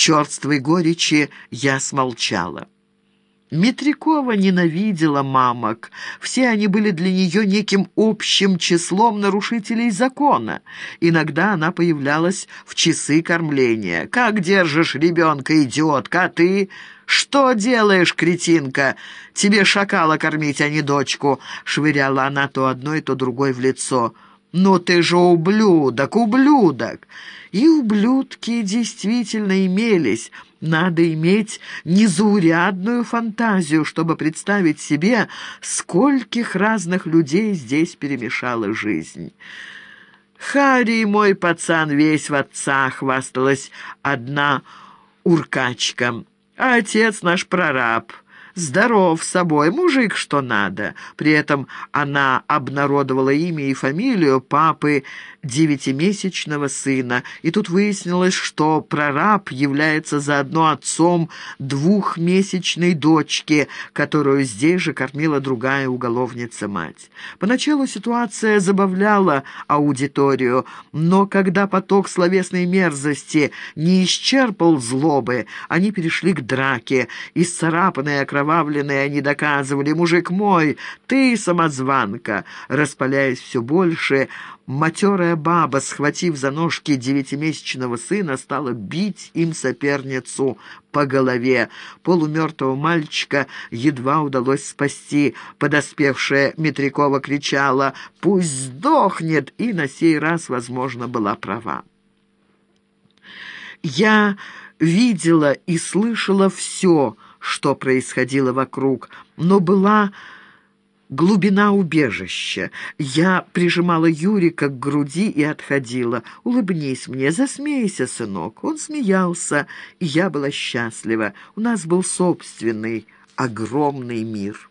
черствой горечи я смолчала. Метрякова ненавидела мамок. Все они были для нее неким общим числом нарушителей закона. Иногда она появлялась в часы кормления. «Как держишь ребенка, идиотка, а ты...» «Что делаешь, кретинка? Тебе шакала кормить, а не дочку!» Швыряла она то одной, то другой в лицо. «Ну ты же ублюдок, ублюдок!» И ублюдки действительно имелись. Надо иметь незаурядную фантазию, чтобы представить себе, скольких разных людей здесь перемешала жизнь. «Харри, мой пацан, весь в отца!» — хвасталась одна уркачка. «А отец наш прораб» здоров собой, мужик что надо. При этом она обнародовала имя и фамилию папы девятимесячного сына, и тут выяснилось, что прораб является заодно отцом двухмесячной дочки, которую здесь же кормила другая уголовница-мать. Поначалу ситуация забавляла аудиторию, но когда поток словесной мерзости не исчерпал злобы, они перешли к драке, исцарапанные окровавленные они доказывали «Мужик мой, ты самозванка!» Распаляясь все больше, Матерая баба, схватив за ножки девятимесячного сына, стала бить им соперницу по голове. Полумертвого мальчика едва удалось спасти. Подоспевшая Метрякова кричала «Пусть сдохнет!» и на сей раз, возможно, была права. Я видела и слышала все, что происходило вокруг, но была глубина убежища. Я прижимала Юрика к груди и отходила. «Улыбнись мне, засмейся, сынок». Он смеялся, и я была счастлива. У нас был собственный, огромный мир.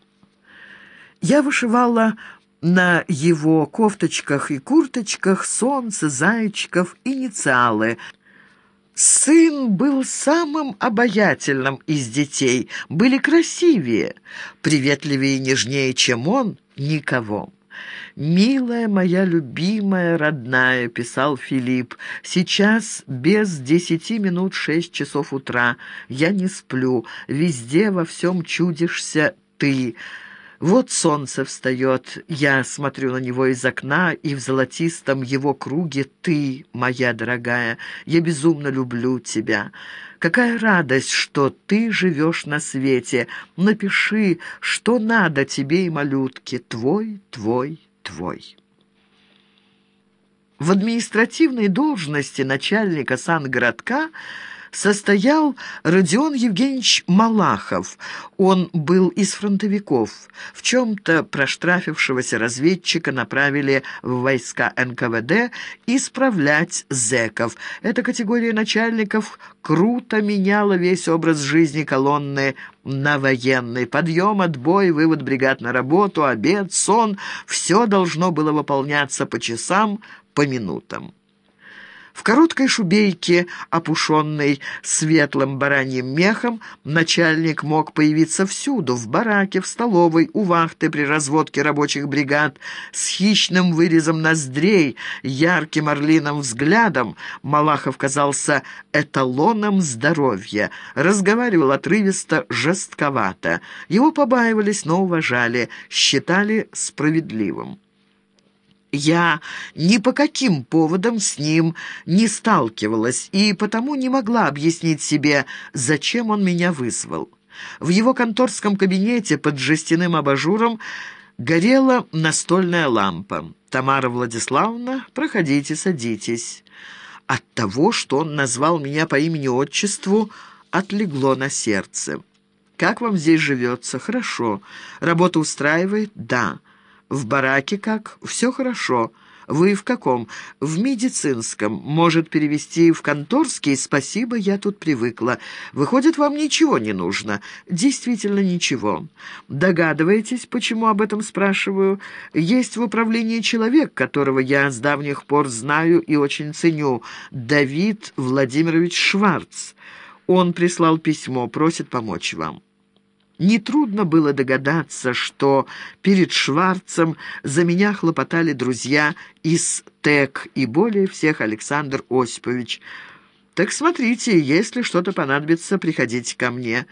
Я вышивала на его кофточках и курточках солнце, зайчиков, инициалы — Сын был самым обаятельным из детей, были красивее, приветливее и нежнее, чем он, никого. «Милая моя любимая, родная», — писал Филипп, — «сейчас без десяти минут шесть часов утра. Я не сплю, везде во всем чудишься ты». Вот солнце встает, я смотрю на него из окна, и в золотистом его круге ты, моя дорогая, я безумно люблю тебя. Какая радость, что ты живешь на свете. Напиши, что надо тебе и малютке, твой, твой, твой. В административной должности начальника сангородка состоял Родион Евгеньевич Малахов. Он был из фронтовиков. В чем-то проштрафившегося разведчика направили в войска НКВД исправлять зэков. Эта категория начальников круто меняла весь образ жизни колонны на военный. Подъем, отбой, вывод бригад на работу, обед, сон – все должно было выполняться по часам, по минутам. В короткой шубейке, опушенной светлым бараньим мехом, начальник мог появиться всюду, в бараке, в столовой, у вахты при разводке рабочих бригад, с хищным вырезом ноздрей, ярким орлиным взглядом. Малахов казался эталоном здоровья, разговаривал отрывисто, жестковато. Его побаивались, но уважали, считали справедливым. Я ни по каким поводам с ним не сталкивалась и потому не могла объяснить себе, зачем он меня вызвал. В его конторском кабинете под жестяным абажуром горела настольная лампа. «Тамара Владиславовна, проходите, садитесь». От того, что он назвал меня по имени-отчеству, отлегло на сердце. «Как вам здесь живется?» «Хорошо. Работа устраивает?» «Да». «В бараке как? Все хорошо. Вы в каком? В медицинском. Может, перевести в конторский? Спасибо, я тут привыкла. Выходит, вам ничего не нужно. Действительно ничего. Догадываетесь, почему об этом спрашиваю? Есть в управлении человек, которого я с давних пор знаю и очень ценю. Давид Владимирович Шварц. Он прислал письмо, просит помочь вам». Нетрудно было догадаться, что перед Шварцем за меня хлопотали друзья из ТЭК и более всех Александр Осипович. Так смотрите, если что-то понадобится, приходите ко мне».